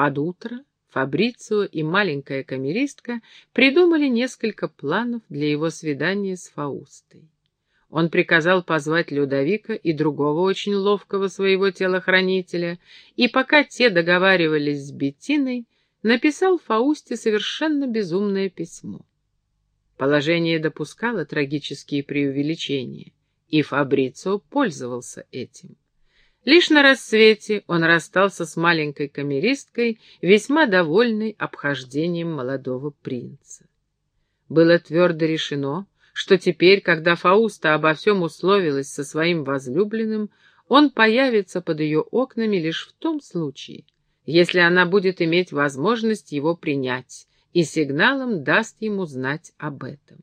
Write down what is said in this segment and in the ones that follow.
Под утро Фабрицио и маленькая камеристка придумали несколько планов для его свидания с Фаустой. Он приказал позвать Людовика и другого очень ловкого своего телохранителя, и пока те договаривались с Беттиной, написал Фаусте совершенно безумное письмо. Положение допускало трагические преувеличения, и Фабрицио пользовался этим. Лишь на рассвете он расстался с маленькой камеристкой, весьма довольной обхождением молодого принца. Было твердо решено, что теперь, когда Фауста обо всем условилась со своим возлюбленным, он появится под ее окнами лишь в том случае, если она будет иметь возможность его принять, и сигналом даст ему знать об этом.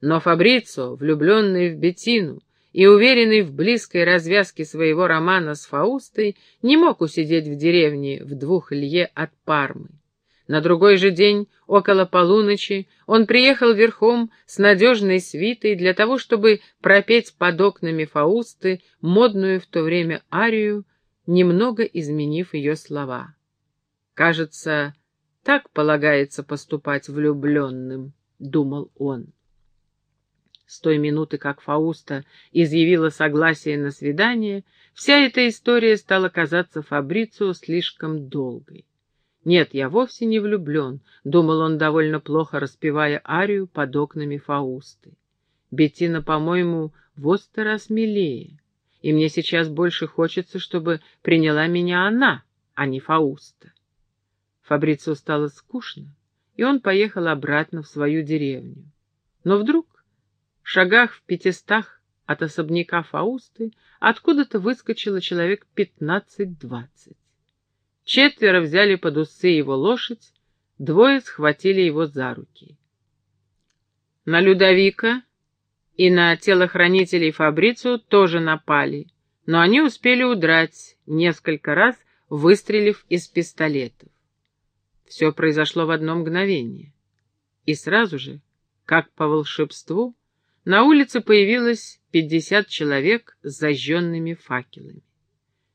Но Фабрицо, влюбленный в Бетину и уверенный в близкой развязке своего романа с Фаустой, не мог усидеть в деревне в двух лье от Пармы. На другой же день, около полуночи, он приехал верхом с надежной свитой для того, чтобы пропеть под окнами Фаусты модную в то время арию, немного изменив ее слова. Кажется, так полагается поступать влюбленным, — думал он. С той минуты, как Фауста изъявила согласие на свидание, вся эта история стала казаться Фабрицио слишком долгой. «Нет, я вовсе не влюблен», — думал он, довольно плохо распевая арию под окнами Фаусты. «Беттина, по-моему, в сто раз милее, и мне сейчас больше хочется, чтобы приняла меня она, а не Фауста». Фабрицу стало скучно, и он поехал обратно в свою деревню. Но вдруг, шагах в пятистах от особняка Фаусты, откуда-то выскочило человек пятнадцать-двадцать. Четверо взяли под усы его лошадь, двое схватили его за руки. На Людовика и на телохранителей Фабрицу тоже напали, но они успели удрать, несколько раз выстрелив из пистолетов. Все произошло в одно мгновение. И сразу же, как по волшебству, на улице появилось пятьдесят человек с зажженными факелами.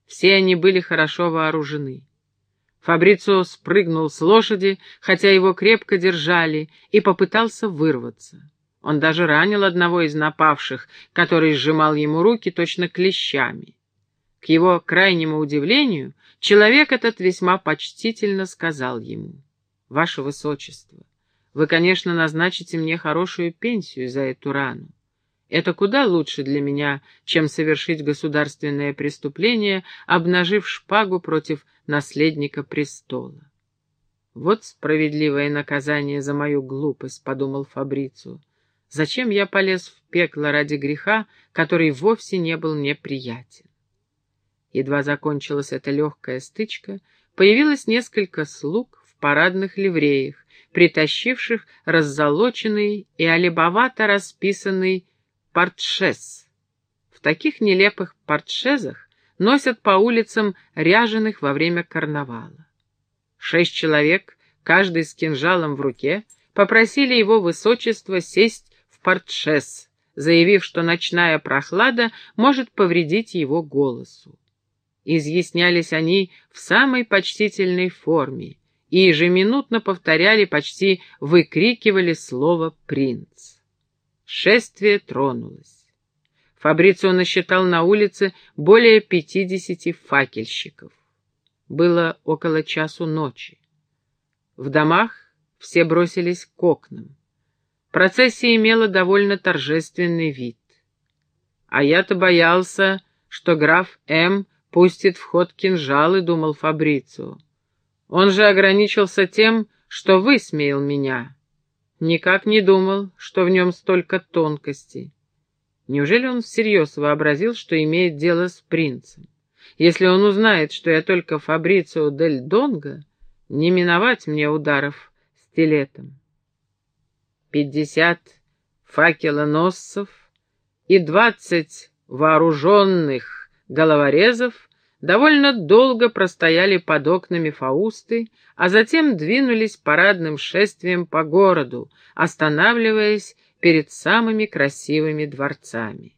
Все они были хорошо вооружены. Фабрицио спрыгнул с лошади, хотя его крепко держали, и попытался вырваться. Он даже ранил одного из напавших, который сжимал ему руки точно клещами. К его крайнему удивлению, человек этот весьма почтительно сказал ему, «Ваше Высочество, вы, конечно, назначите мне хорошую пенсию за эту рану. Это куда лучше для меня, чем совершить государственное преступление, обнажив шпагу против наследника престола. «Вот справедливое наказание за мою глупость», — подумал Фабрицу. «Зачем я полез в пекло ради греха, который вовсе не был мне приятен?» Едва закончилась эта легкая стычка, появилось несколько слуг в парадных ливреях, притащивших раззолоченный и олебовато расписанный портшес. В таких нелепых портшезах носят по улицам ряженых во время карнавала. Шесть человек, каждый с кинжалом в руке, попросили его высочество сесть в портшес, заявив, что ночная прохлада может повредить его голосу. Изъяснялись они в самой почтительной форме и ежеминутно повторяли, почти выкрикивали слово «принц». Шествие тронулось. Фабрицио насчитал на улице более пятидесяти факельщиков. Было около часу ночи. В домах все бросились к окнам. Процессия имела довольно торжественный вид. А я-то боялся, что граф М пустит в ход кинжалы, думал Фабрицио. Он же ограничился тем, что высмеял меня. Никак не думал, что в нем столько тонкостей. Неужели он всерьез вообразил, что имеет дело с принцем? Если он узнает, что я только Фабрицио дель Донго, не миновать мне ударов стилетом. Пятьдесят факелоносцев и двадцать вооруженных головорезов довольно долго простояли под окнами Фаусты, а затем двинулись парадным шествием по городу, останавливаясь перед самыми красивыми дворцами.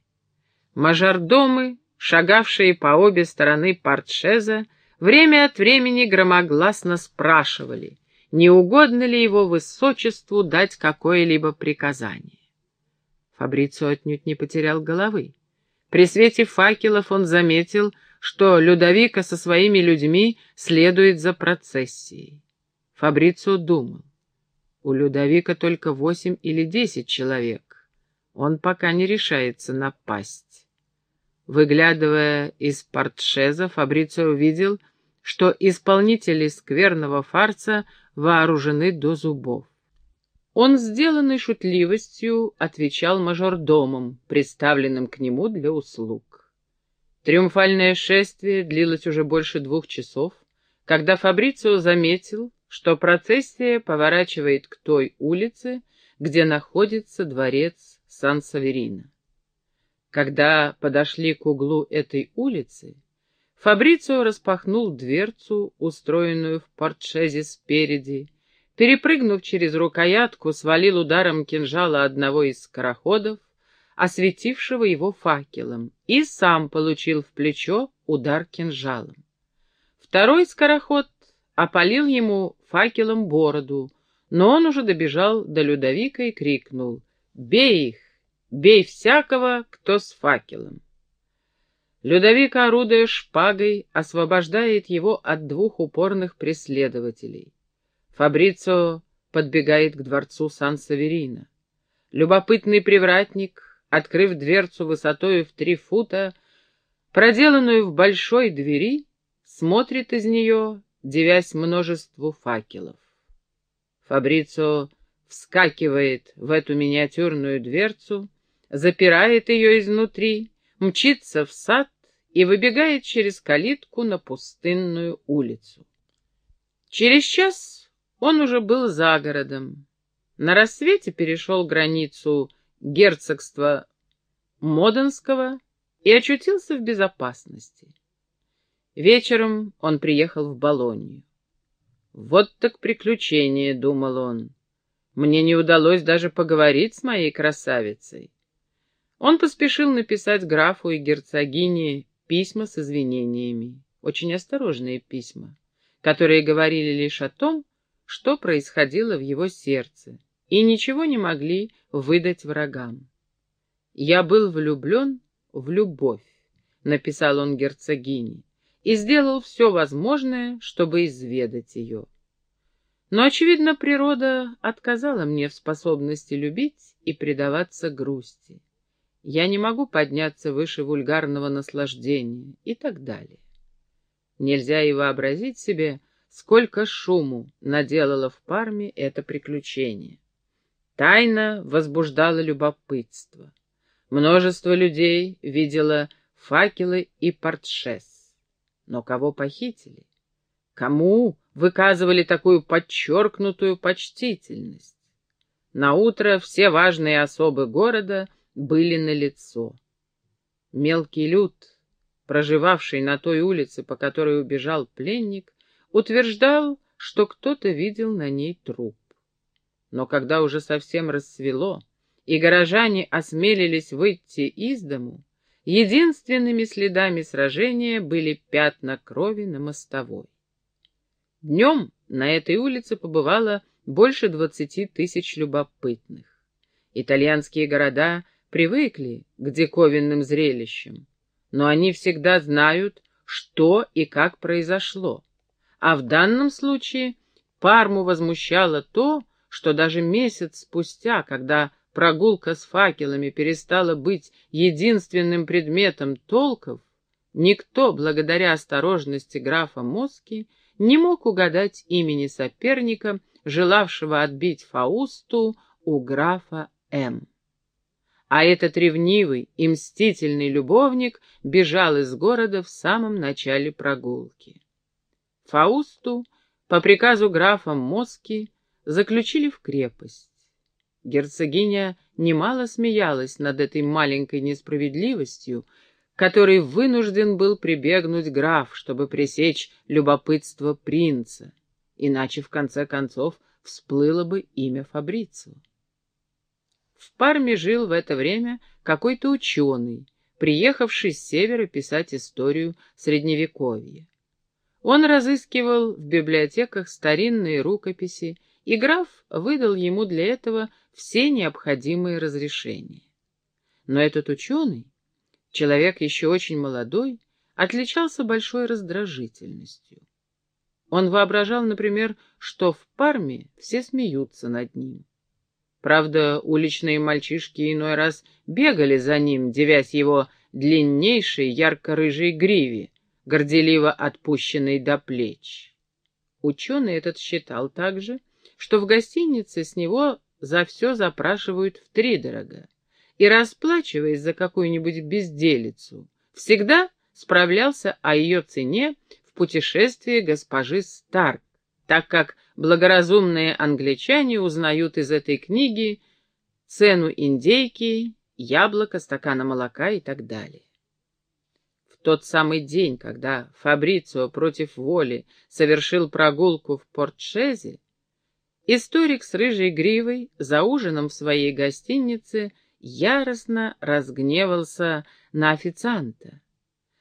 Мажордомы, шагавшие по обе стороны портшеза, время от времени громогласно спрашивали, не угодно ли его высочеству дать какое-либо приказание. Фабрицио отнюдь не потерял головы. При свете факелов он заметил, что Людовика со своими людьми следует за процессией. Фабрицио думал. У Людовика только восемь или десять человек. Он пока не решается напасть. Выглядывая из портшеза, Фабрицио увидел, что исполнители скверного фарса вооружены до зубов. Он, сделанный шутливостью, отвечал мажордомом, представленным к нему для услуг. Триумфальное шествие длилось уже больше двух часов, когда Фабрицио заметил, что процессия поворачивает к той улице, где находится дворец Сан-Саверино. Когда подошли к углу этой улицы, Фабрицио распахнул дверцу, устроенную в портшезе спереди, перепрыгнув через рукоятку, свалил ударом кинжала одного из скороходов, осветившего его факелом, и сам получил в плечо удар кинжалом. Второй скороход опалил ему факелом бороду, но он уже добежал до Людовика и крикнул «Бей их! Бей всякого, кто с факелом!» Людовик, орудуя шпагой, освобождает его от двух упорных преследователей. Фабрицио подбегает к дворцу Сан-Саверино. Любопытный привратник, открыв дверцу высотою в три фута, проделанную в большой двери, смотрит из нее, девясь множеству факелов. Фабрицио вскакивает в эту миниатюрную дверцу, запирает ее изнутри, мчится в сад и выбегает через калитку на пустынную улицу. Через час он уже был за городом. На рассвете перешел границу герцогства Моденского и очутился в безопасности. Вечером он приехал в Болонью. «Вот так приключение», — думал он. «Мне не удалось даже поговорить с моей красавицей». Он поспешил написать графу и герцогине письма с извинениями, очень осторожные письма, которые говорили лишь о том, что происходило в его сердце, и ничего не могли выдать врагам. «Я был влюблен в любовь», — написал он герцогине, и сделал все возможное, чтобы изведать ее. Но, очевидно, природа отказала мне в способности любить и предаваться грусти. Я не могу подняться выше вульгарного наслаждения и так далее. Нельзя и вообразить себе, сколько шуму наделало в Парме это приключение. Тайна возбуждала любопытство. Множество людей видело факелы и портшес. Но кого похитили? Кому выказывали такую подчеркнутую почтительность? На утро все важные особы города были налицо. Мелкий люд, проживавший на той улице, по которой убежал пленник, утверждал, что кто-то видел на ней труп. Но когда уже совсем рассвело, и горожане осмелились выйти из дому, Единственными следами сражения были пятна крови на мостовой. Днем на этой улице побывало больше двадцати тысяч любопытных. Итальянские города привыкли к диковинным зрелищам, но они всегда знают, что и как произошло. А в данном случае Парму возмущало то, что даже месяц спустя, когда прогулка с факелами перестала быть единственным предметом толков, никто, благодаря осторожности графа Моски, не мог угадать имени соперника, желавшего отбить Фаусту у графа М. А этот ревнивый и мстительный любовник бежал из города в самом начале прогулки. Фаусту по приказу графа Моски заключили в крепость. Герцогиня немало смеялась над этой маленькой несправедливостью, которой вынужден был прибегнуть граф, чтобы пресечь любопытство принца, иначе, в конце концов, всплыло бы имя Фабрицио. В Парме жил в это время какой-то ученый, приехавший с севера писать историю Средневековья. Он разыскивал в библиотеках старинные рукописи, и граф выдал ему для этого все необходимые разрешения. Но этот ученый, человек еще очень молодой, отличался большой раздражительностью. Он воображал, например, что в Парме все смеются над ним. Правда, уличные мальчишки иной раз бегали за ним, девясь его длиннейшей ярко-рыжей гриве, горделиво отпущенной до плеч. Ученый этот считал также, что в гостинице с него за все запрашивают втридорога, и, расплачиваясь за какую-нибудь безделицу, всегда справлялся о ее цене в путешествии госпожи Старк, так как благоразумные англичане узнают из этой книги цену индейки, яблока, стакана молока и так далее. В тот самый день, когда Фабрицио против воли совершил прогулку в Портшезе, историк с рыжей гривой за ужином в своей гостинице яростно разгневался на официанта,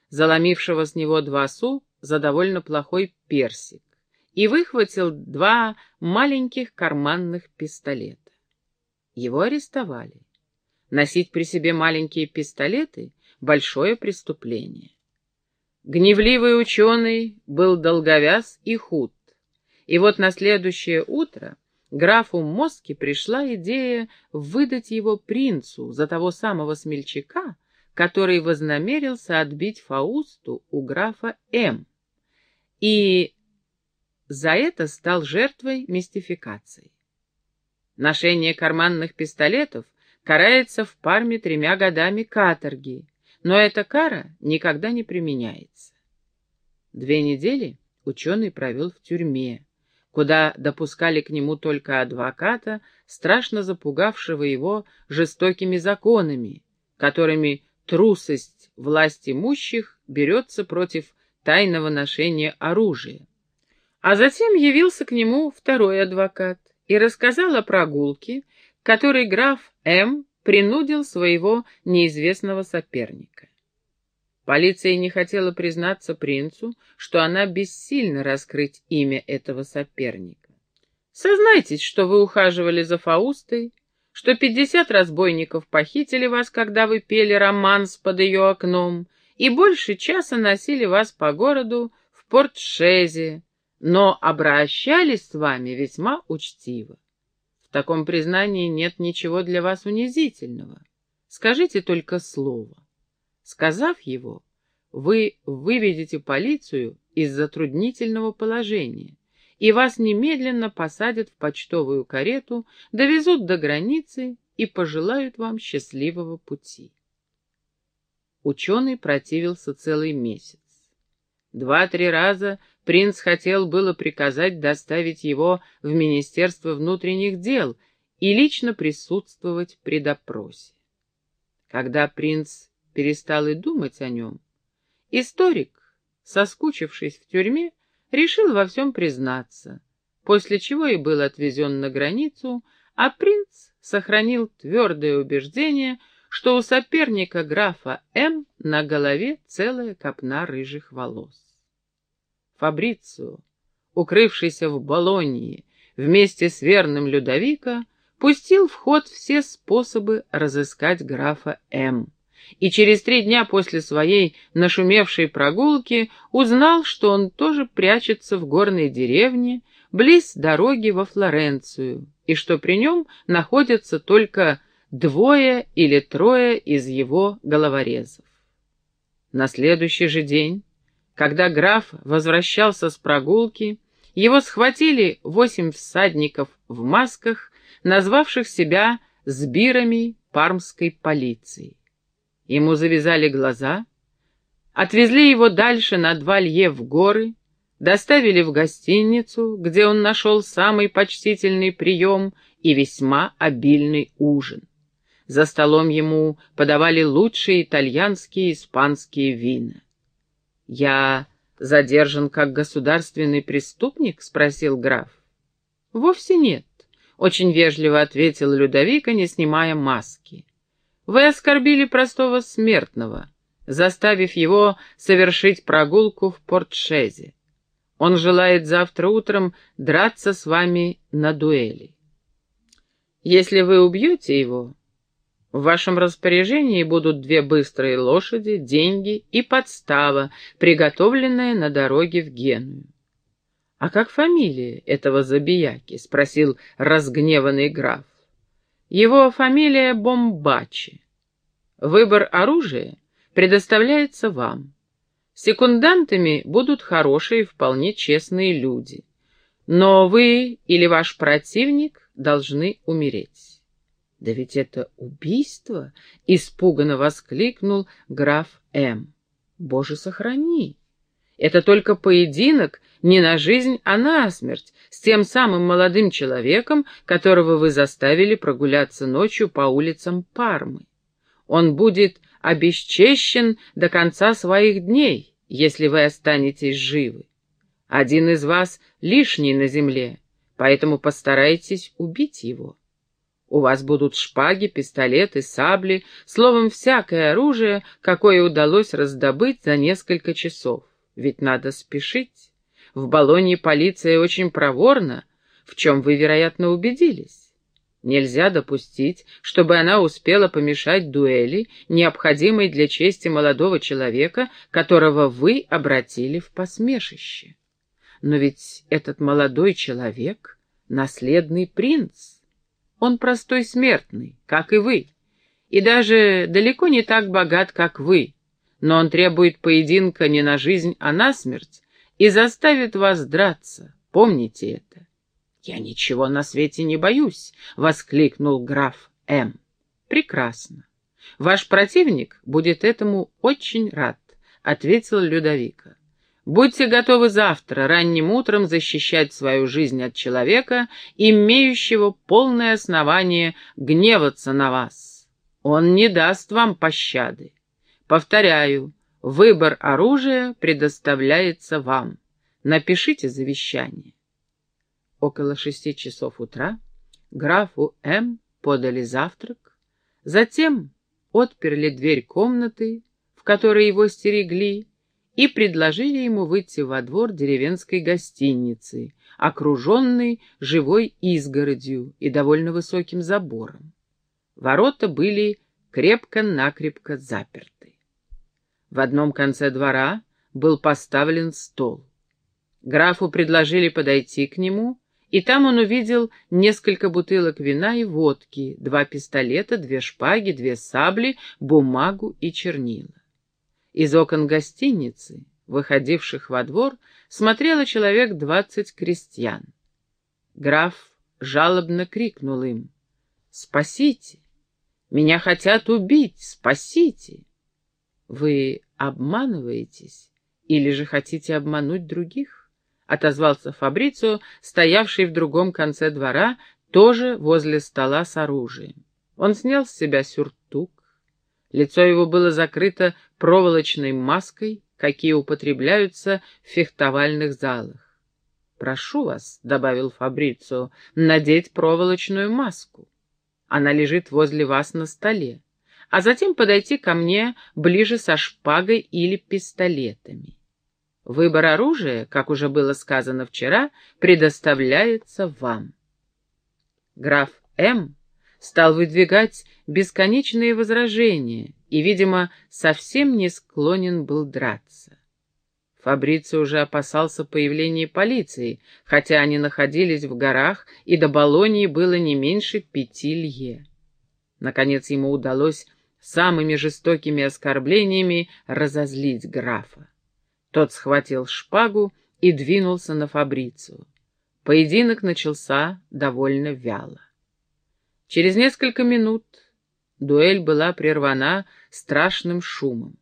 заломившего с него два су за довольно плохой персик, и выхватил два маленьких карманных пистолета. Его арестовали. Носить при себе маленькие пистолеты — большое преступление. Гневливый ученый был долговяз и худ, и вот на следующее утро графу Моски пришла идея выдать его принцу за того самого смельчака, который вознамерился отбить Фаусту у графа М. И за это стал жертвой мистификации. Ношение карманных пистолетов карается в Парме тремя годами каторги, но эта кара никогда не применяется. Две недели ученый провел в тюрьме, куда допускали к нему только адвоката, страшно запугавшего его жестокими законами, которыми трусость власть имущих берется против тайного ношения оружия. А затем явился к нему второй адвокат и рассказал о прогулке, которой граф М. принудил своего неизвестного соперника. Полиция не хотела признаться принцу, что она бессильна раскрыть имя этого соперника. Сознайтесь, что вы ухаживали за Фаустой, что пятьдесят разбойников похитили вас, когда вы пели романс под ее окном, и больше часа носили вас по городу в Портшезе, но обращались с вами весьма учтиво. В таком признании нет ничего для вас унизительного. Скажите только слово. Сказав его, вы выведете полицию из затруднительного положения, и вас немедленно посадят в почтовую карету, довезут до границы и пожелают вам счастливого пути. Ученый противился целый месяц. Два-три раза принц хотел было приказать доставить его в Министерство внутренних дел и лично присутствовать при допросе. Когда принц перестал и думать о нем, историк, соскучившись в тюрьме, решил во всем признаться, после чего и был отвезен на границу, а принц сохранил твердое убеждение, что у соперника графа М на голове целая копна рыжих волос. Фабрицио, укрывшийся в Болонии вместе с верным Людовика, пустил в ход все способы разыскать графа М. И через три дня после своей нашумевшей прогулки узнал, что он тоже прячется в горной деревне, близ дороги во Флоренцию, и что при нем находятся только двое или трое из его головорезов. На следующий же день когда граф возвращался с прогулки, его схватили восемь всадников в масках, назвавших себя сбирами пармской полиции. Ему завязали глаза, отвезли его дальше на два лье в горы, доставили в гостиницу, где он нашел самый почтительный прием и весьма обильный ужин. За столом ему подавали лучшие итальянские и испанские вина. «Я задержан как государственный преступник?» — спросил граф. «Вовсе нет», — очень вежливо ответил Людовика, не снимая маски. «Вы оскорбили простого смертного, заставив его совершить прогулку в Портшезе. Он желает завтра утром драться с вами на дуэли. Если вы убьете его, в вашем распоряжении будут две быстрые лошади, деньги и подстава, приготовленная на дороге в Геную. «А как фамилия этого забияки?» — спросил разгневанный граф. «Его фамилия Бомбачи. Выбор оружия предоставляется вам. Секундантами будут хорошие, вполне честные люди. Но вы или ваш противник должны умереть. «Да ведь это убийство!» — испуганно воскликнул граф М. «Боже, сохрани! Это только поединок не на жизнь, а на смерть с тем самым молодым человеком, которого вы заставили прогуляться ночью по улицам Пармы. Он будет обесчещен до конца своих дней, если вы останетесь живы. Один из вас лишний на земле, поэтому постарайтесь убить его. У вас будут шпаги, пистолеты, сабли, словом, всякое оружие, какое удалось раздобыть за несколько часов. Ведь надо спешить. В Болонье полиция очень проворна, в чем вы, вероятно, убедились. Нельзя допустить, чтобы она успела помешать дуэли, необходимой для чести молодого человека, которого вы обратили в посмешище. Но ведь этот молодой человек — наследный принц. Он простой смертный, как и вы, и даже далеко не так богат, как вы, но он требует поединка не на жизнь, а на смерть и заставит вас драться. Помните это. «Я ничего на свете не боюсь», — воскликнул граф М. «Прекрасно. Ваш противник будет этому очень рад», — ответил Людовика. «Будьте готовы завтра ранним утром защищать свою жизнь от человека, имеющего полное основание гневаться на вас. Он не даст вам пощады. Повторяю, выбор оружия предоставляется вам. Напишите завещание». Около шести часов утра графу М. подали завтрак, затем отперли дверь комнаты, в которой его стерегли, и предложили ему выйти во двор деревенской гостиницы, окруженной живой изгородью и довольно высоким забором. Ворота были крепко-накрепко заперты. В одном конце двора был поставлен стол. Графу предложили подойти к нему и там он увидел несколько бутылок вина и водки, два пистолета, две шпаги, две сабли, бумагу и чернила. Из окон гостиницы, выходивших во двор, смотрело человек двадцать крестьян. Граф жалобно крикнул им «Спасите! Меня хотят убить! Спасите!» «Вы обманываетесь или же хотите обмануть других?» Отозвался Фабрицио, стоявший в другом конце двора, тоже возле стола с оружием. Он снял с себя сюртук. Лицо его было закрыто проволочной маской, какие употребляются в фехтовальных залах. «Прошу вас», — добавил Фабрицио, — «надеть проволочную маску. Она лежит возле вас на столе, а затем подойти ко мне ближе со шпагой или пистолетами. Выбор оружия, как уже было сказано вчера, предоставляется вам. Граф М. стал выдвигать бесконечные возражения и, видимо, совсем не склонен был драться. Фабрицио уже опасался появления полиции, хотя они находились в горах, и до Болонии было не меньше пяти лье. Наконец ему удалось самыми жестокими оскорблениями разозлить графа. Тот схватил шпагу и двинулся на Фабрицию. Поединок начался довольно вяло. Через несколько минут дуэль была прервана страшным шумом.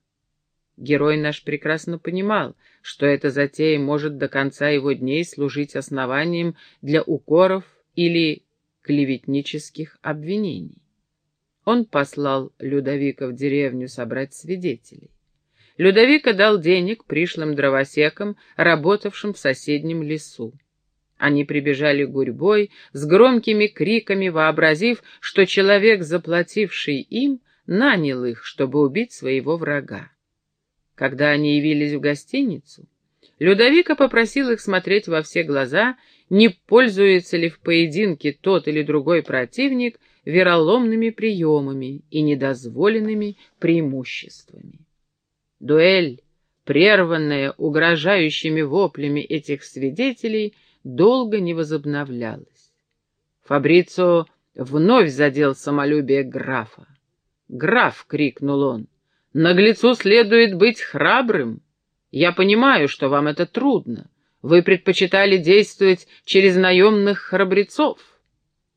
Герой наш прекрасно понимал, что эта затея может до конца его дней служить основанием для укоров или клеветнических обвинений. Он послал Людовика в деревню собрать свидетелей. Людовика дал денег пришлым дровосекам, работавшим в соседнем лесу. Они прибежали гурьбой, с громкими криками, вообразив, что человек, заплативший им, нанял их, чтобы убить своего врага. Когда они явились в гостиницу, Людовика попросил их смотреть во все глаза, не пользуется ли в поединке тот или другой противник вероломными приемами и недозволенными преимуществами. Дуэль, прерванная угрожающими воплями этих свидетелей, долго не возобновлялась. Фабрицо вновь задел самолюбие графа. «Граф!» — крикнул он. «Наглецу следует быть храбрым. Я понимаю, что вам это трудно. Вы предпочитали действовать через наемных храбрецов».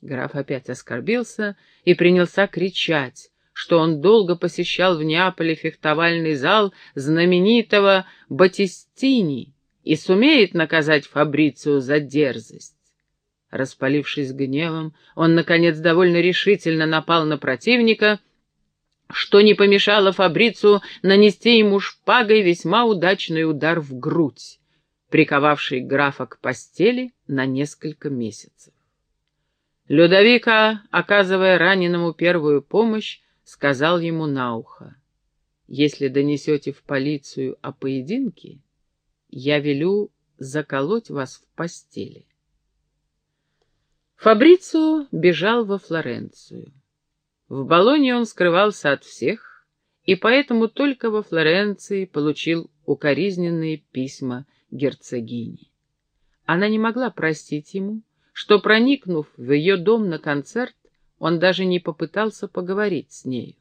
Граф опять оскорбился и принялся кричать, что он долго посещал в Неаполе фехтовальный зал знаменитого Батистини и сумеет наказать Фабрицию за дерзость. Распалившись гневом, он, наконец, довольно решительно напал на противника, что не помешало Фабрицу нанести ему шпагой весьма удачный удар в грудь, приковавший графа к постели на несколько месяцев. Людовика, оказывая раненому первую помощь, сказал ему на ухо, «Если донесете в полицию о поединке, я велю заколоть вас в постели». Фабрицио бежал во Флоренцию. В Болонье он скрывался от всех, и поэтому только во Флоренции получил укоризненные письма герцогини. Она не могла простить ему, что, проникнув в ее дом на концерт, он даже не попытался поговорить с нею.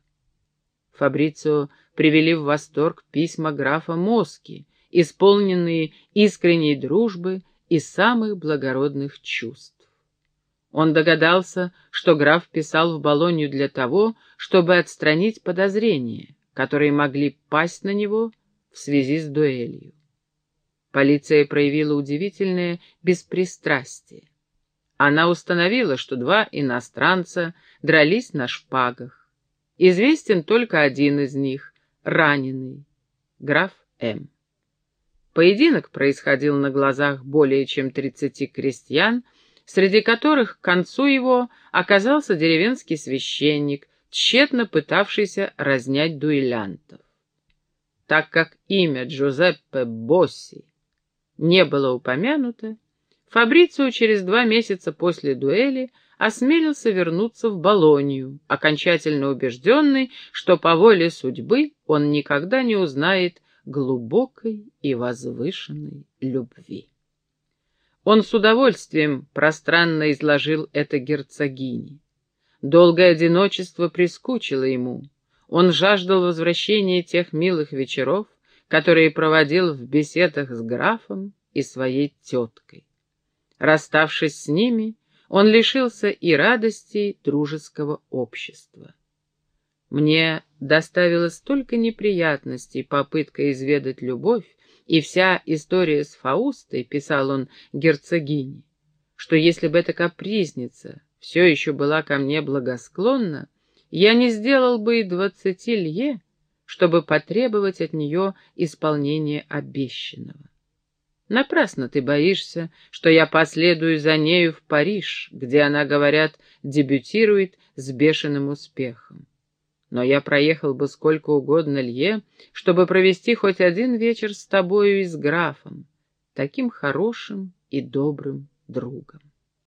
Фабрицио привели в восторг письма графа Моски, исполненные искренней дружбы и самых благородных чувств. Он догадался, что граф писал в Болонью для того, чтобы отстранить подозрения, которые могли пасть на него в связи с дуэлью. Полиция проявила удивительное беспристрастие. Она установила, что два иностранца дрались на шпагах. Известен только один из них, раненый, граф М. Поединок происходил на глазах более чем тридцати крестьян, среди которых к концу его оказался деревенский священник, тщетно пытавшийся разнять дуэлянтов. Так как имя Джузеппе Босси не было упомянуто, Фабрицио через два месяца после дуэли осмелился вернуться в Болонию, окончательно убежденный, что по воле судьбы он никогда не узнает глубокой и возвышенной любви. Он с удовольствием пространно изложил это герцогине. Долгое одиночество прискучило ему. Он жаждал возвращения тех милых вечеров, которые проводил в беседах с графом и своей теткой. Расставшись с ними, он лишился и радости дружеского общества. Мне доставило столько неприятностей попытка изведать любовь, и вся история с Фаустой, писал он герцогине, что если бы эта капризница все еще была ко мне благосклонна, я не сделал бы и двадцати лье, чтобы потребовать от нее исполнения обещанного. Напрасно ты боишься, что я последую за нею в Париж, где она, говорят, дебютирует с бешеным успехом но я проехал бы сколько угодно лье, чтобы провести хоть один вечер с тобою и с графом, таким хорошим и добрым другом.